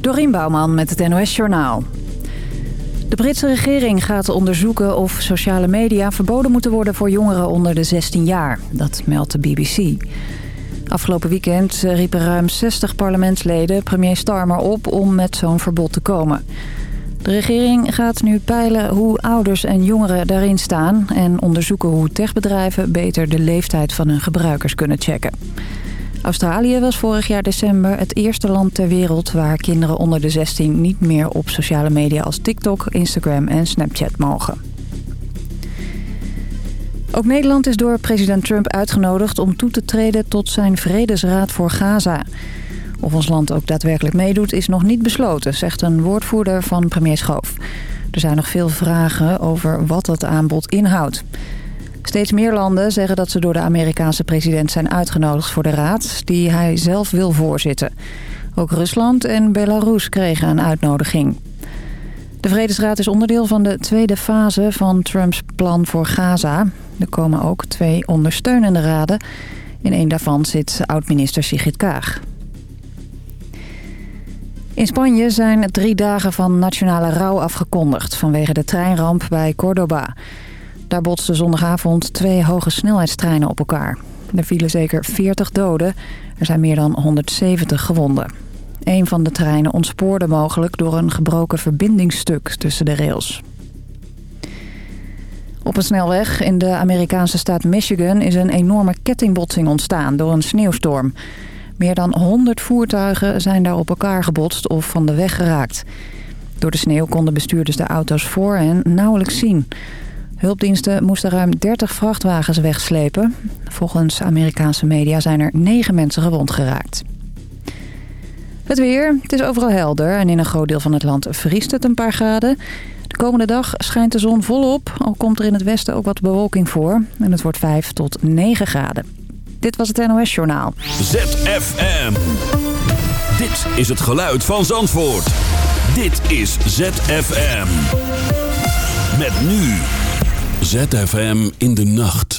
Dorien Bouwman met het NOS Journaal. De Britse regering gaat onderzoeken of sociale media verboden moeten worden voor jongeren onder de 16 jaar. Dat meldt de BBC. Afgelopen weekend riepen ruim 60 parlementsleden premier Starmer op om met zo'n verbod te komen. De regering gaat nu peilen hoe ouders en jongeren daarin staan... en onderzoeken hoe techbedrijven beter de leeftijd van hun gebruikers kunnen checken. Australië was vorig jaar december het eerste land ter wereld... waar kinderen onder de 16 niet meer op sociale media als TikTok, Instagram en Snapchat mogen. Ook Nederland is door president Trump uitgenodigd om toe te treden tot zijn vredesraad voor Gaza. Of ons land ook daadwerkelijk meedoet is nog niet besloten, zegt een woordvoerder van premier Schoof. Er zijn nog veel vragen over wat het aanbod inhoudt. Steeds meer landen zeggen dat ze door de Amerikaanse president zijn uitgenodigd voor de raad... die hij zelf wil voorzitten. Ook Rusland en Belarus kregen een uitnodiging. De Vredesraad is onderdeel van de tweede fase van Trumps plan voor Gaza. Er komen ook twee ondersteunende raden. In een daarvan zit oud-minister Sigrid Kaag. In Spanje zijn drie dagen van nationale rouw afgekondigd... vanwege de treinramp bij Córdoba. Daar botsten zondagavond twee hoge snelheidstreinen op elkaar. Er vielen zeker 40 doden. Er zijn meer dan 170 gewonden. Een van de treinen ontspoorde mogelijk door een gebroken verbindingsstuk tussen de rails. Op een snelweg in de Amerikaanse staat Michigan is een enorme kettingbotsing ontstaan door een sneeuwstorm. Meer dan 100 voertuigen zijn daar op elkaar gebotst of van de weg geraakt. Door de sneeuw konden bestuurders de auto's voor hen nauwelijks zien. Hulpdiensten moesten ruim 30 vrachtwagens wegslepen. Volgens Amerikaanse media zijn er 9 mensen gewond geraakt. Het weer. Het is overal helder en in een groot deel van het land vriest het een paar graden. De komende dag schijnt de zon volop, al komt er in het westen ook wat bewolking voor. En het wordt 5 tot 9 graden. Dit was het NOS Journaal. ZFM. Dit is het geluid van Zandvoort. Dit is ZFM. Met nu. ZFM in de nacht.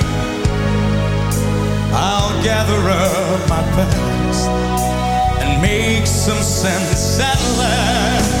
I'll gather up my past and make some sense at last.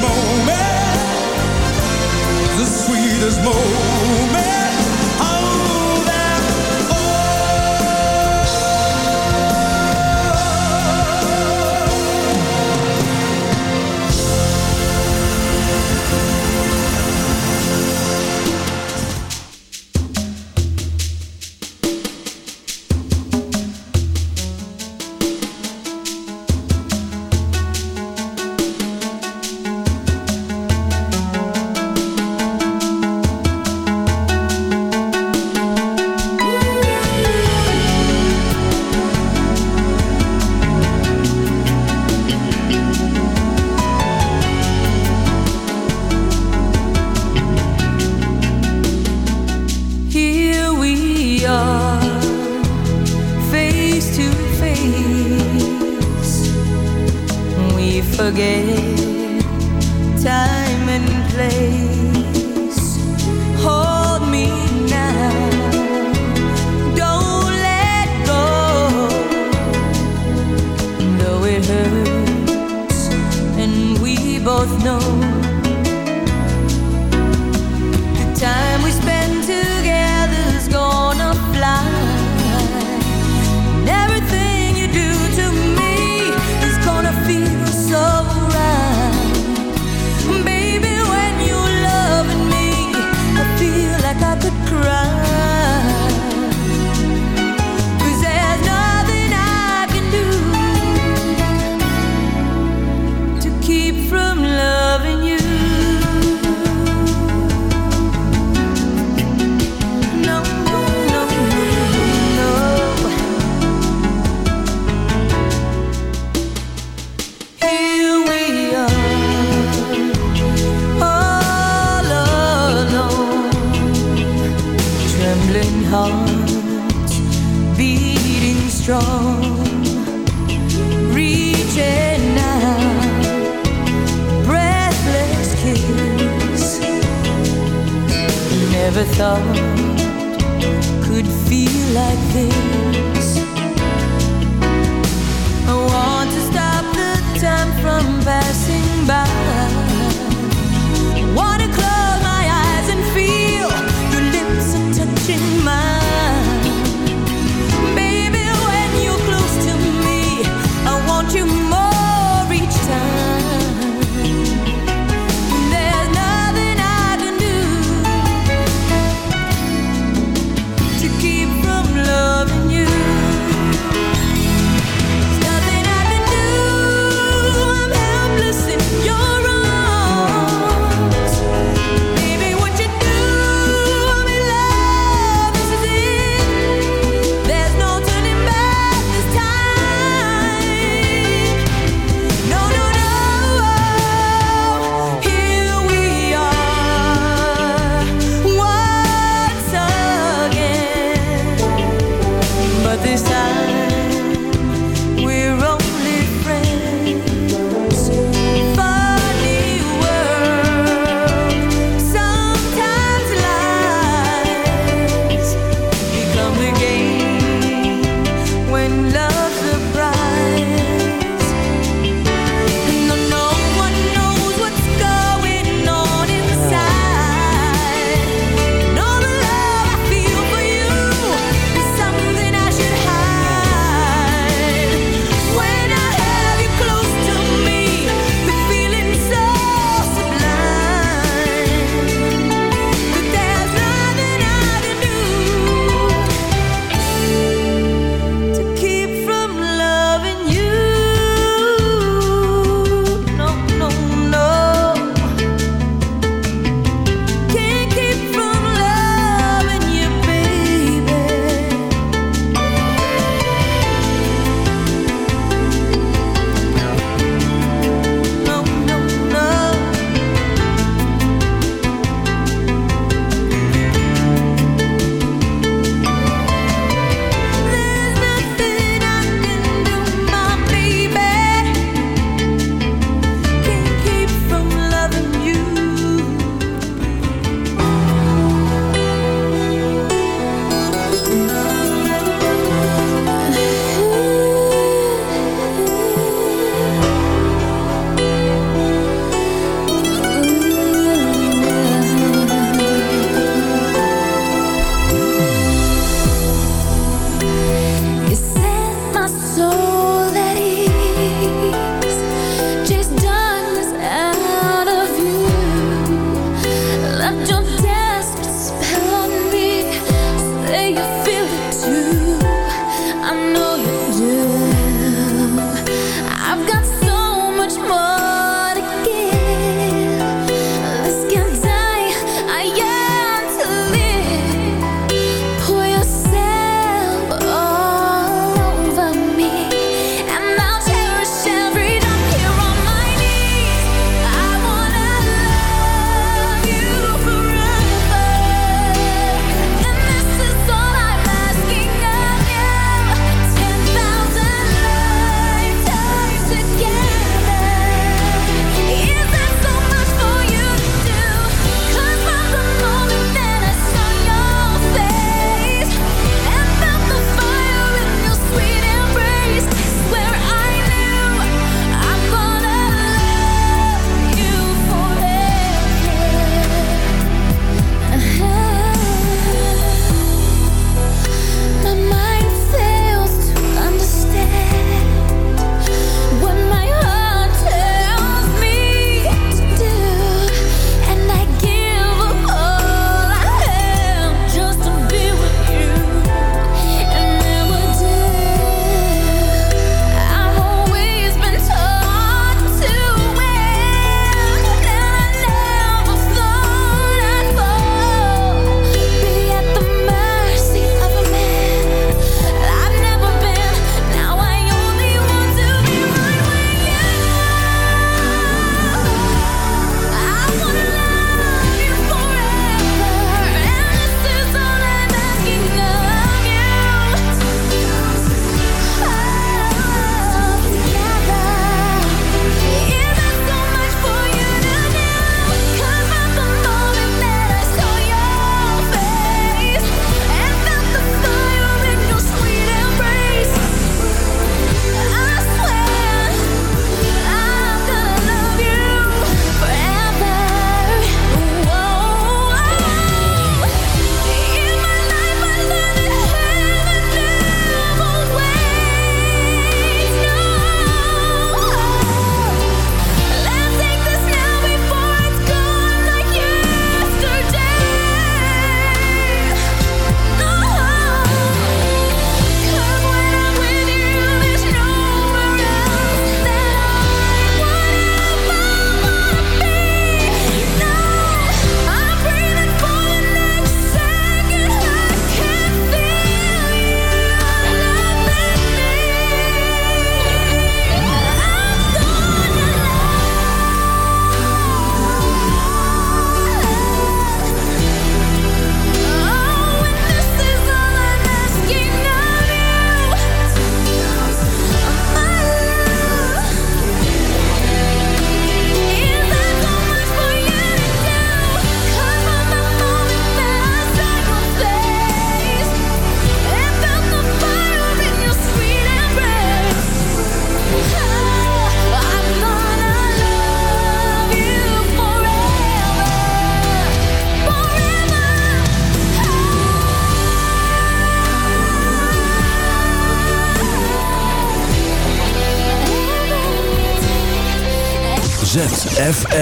more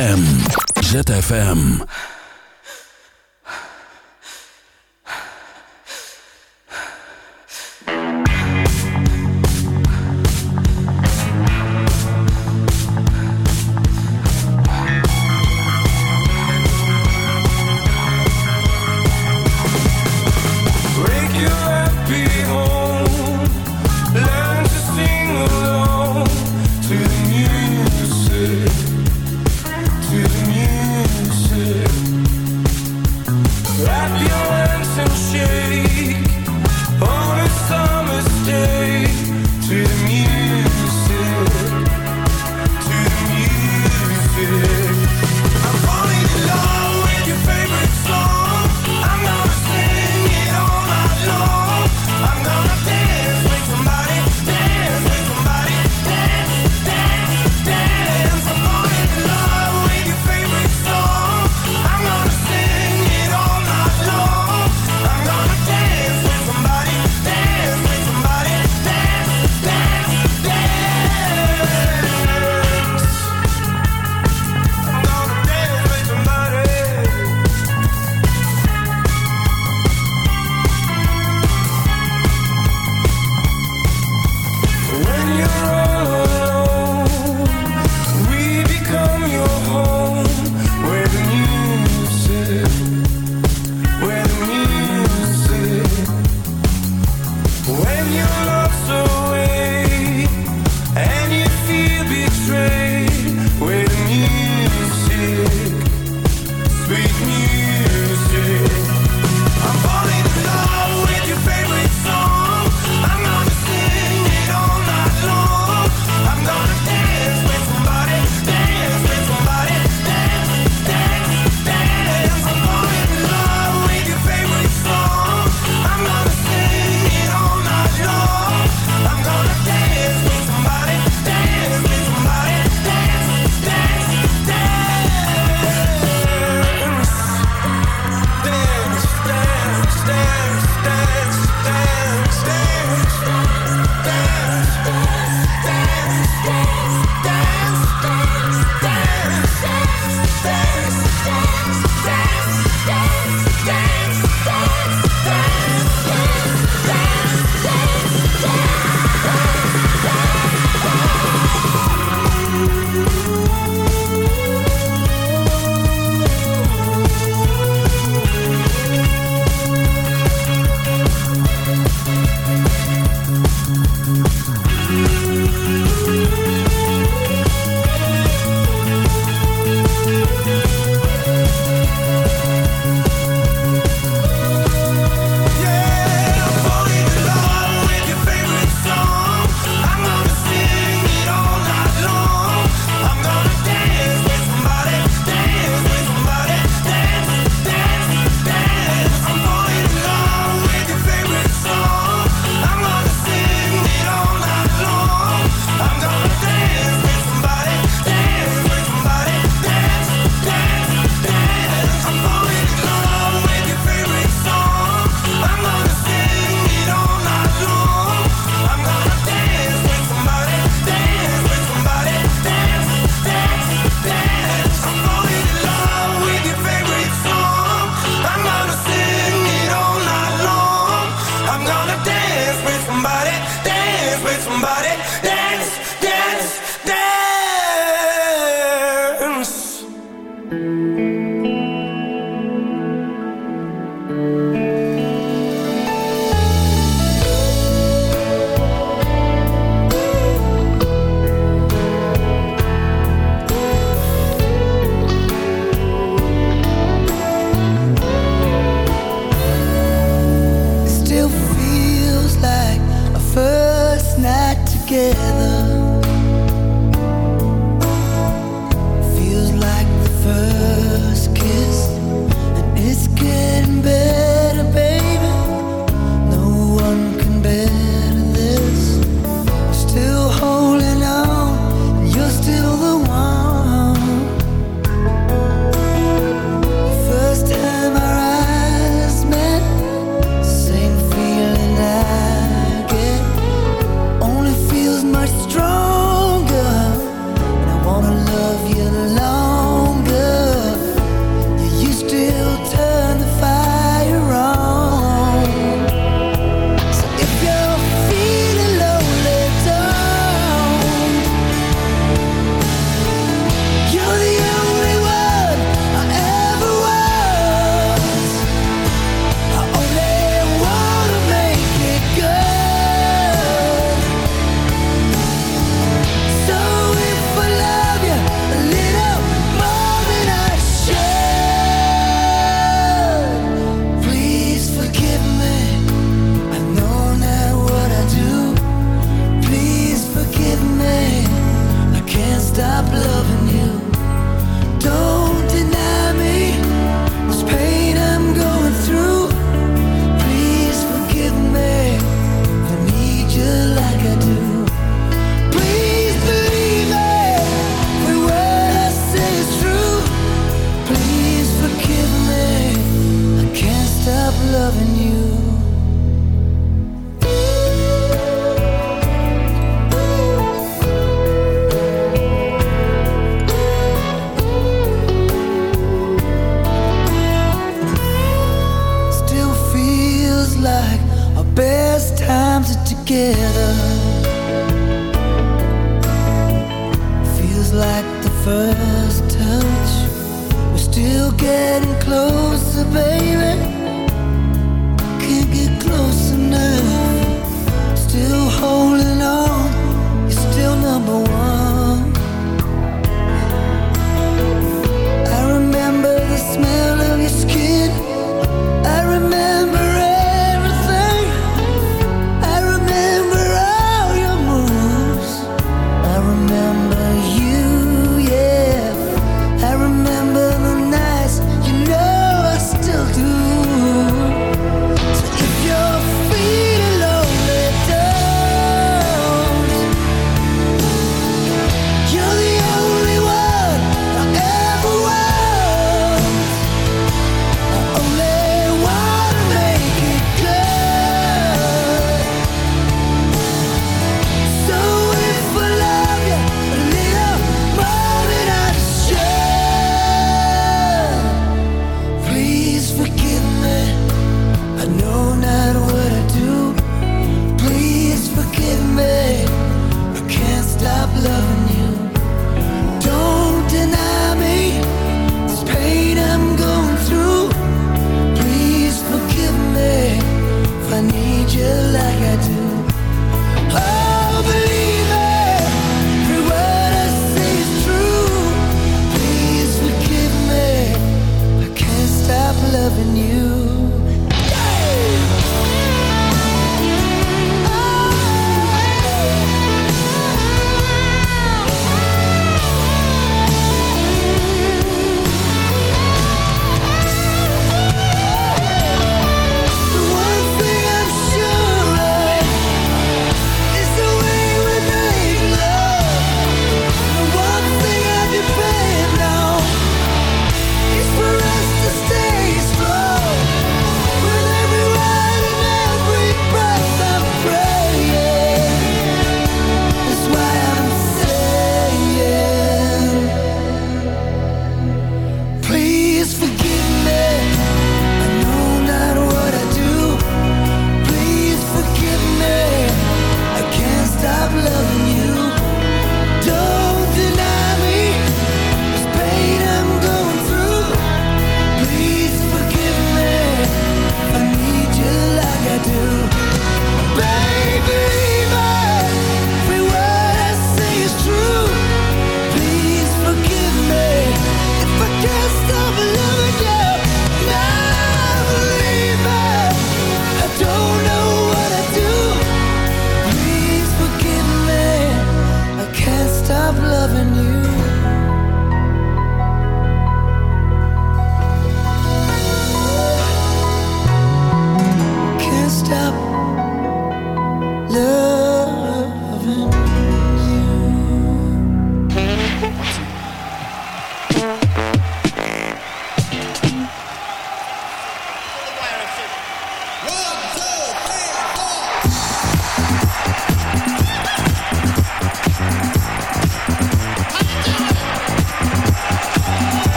ZFM.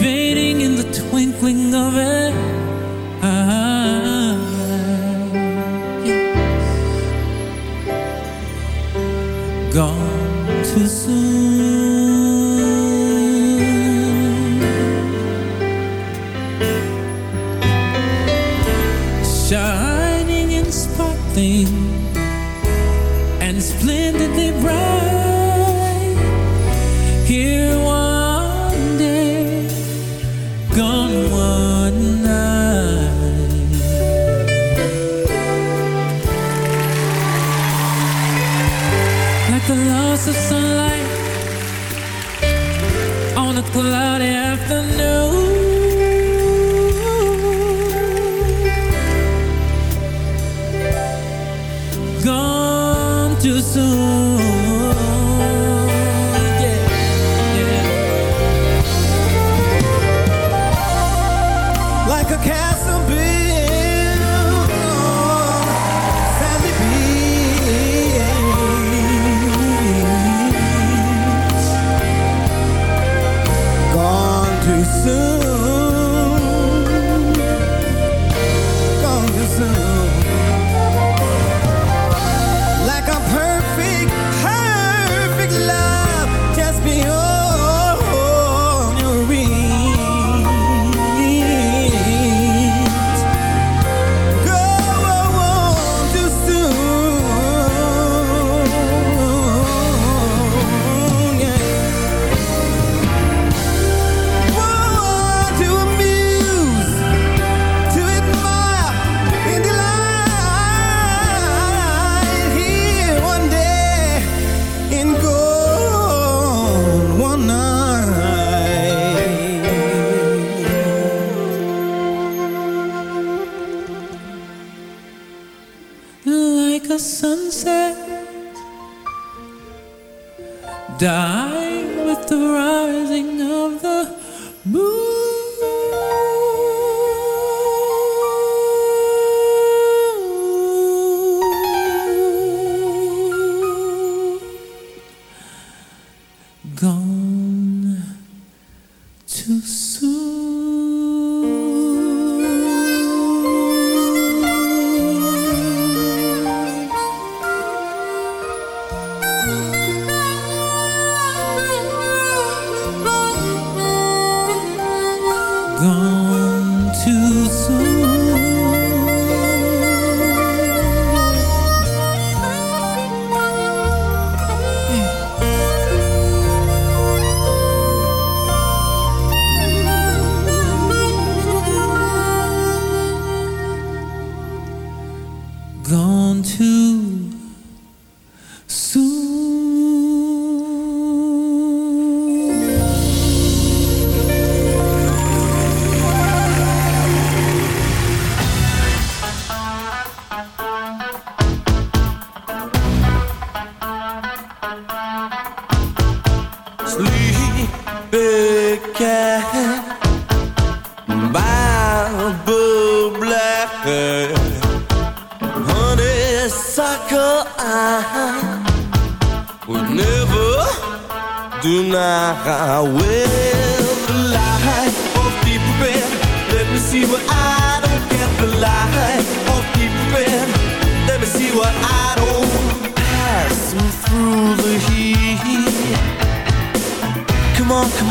Fading in the twinkling of an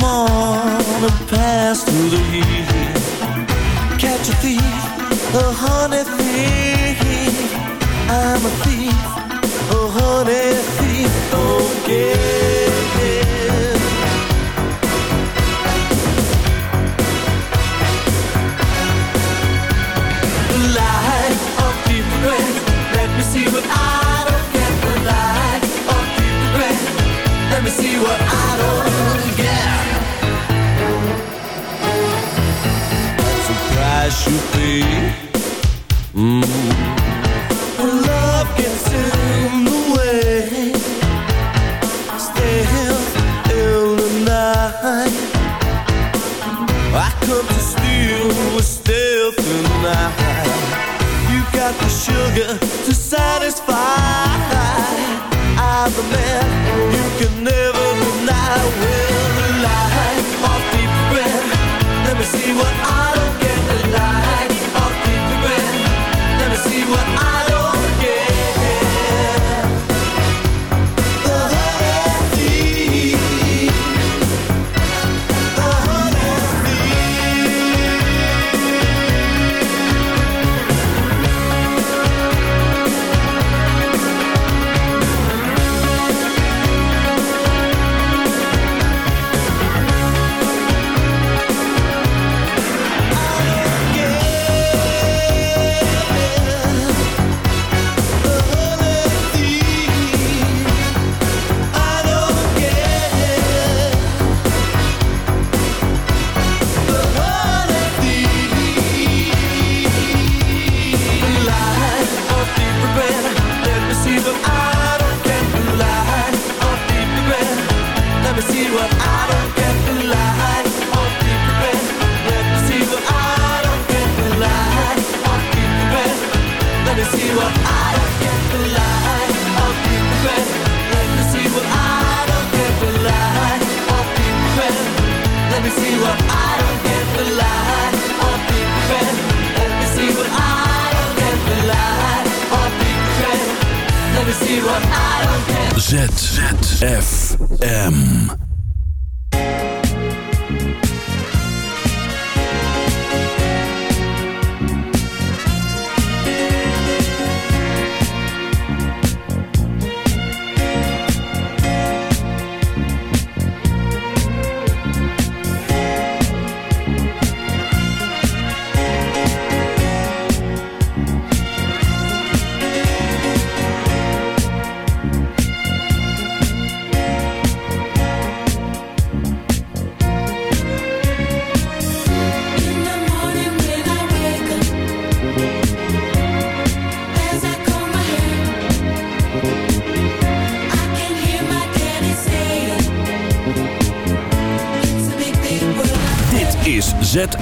on and pass through the heat. Catch a thief, a honey thief. I'm a thief, a honey thief. Don't yeah.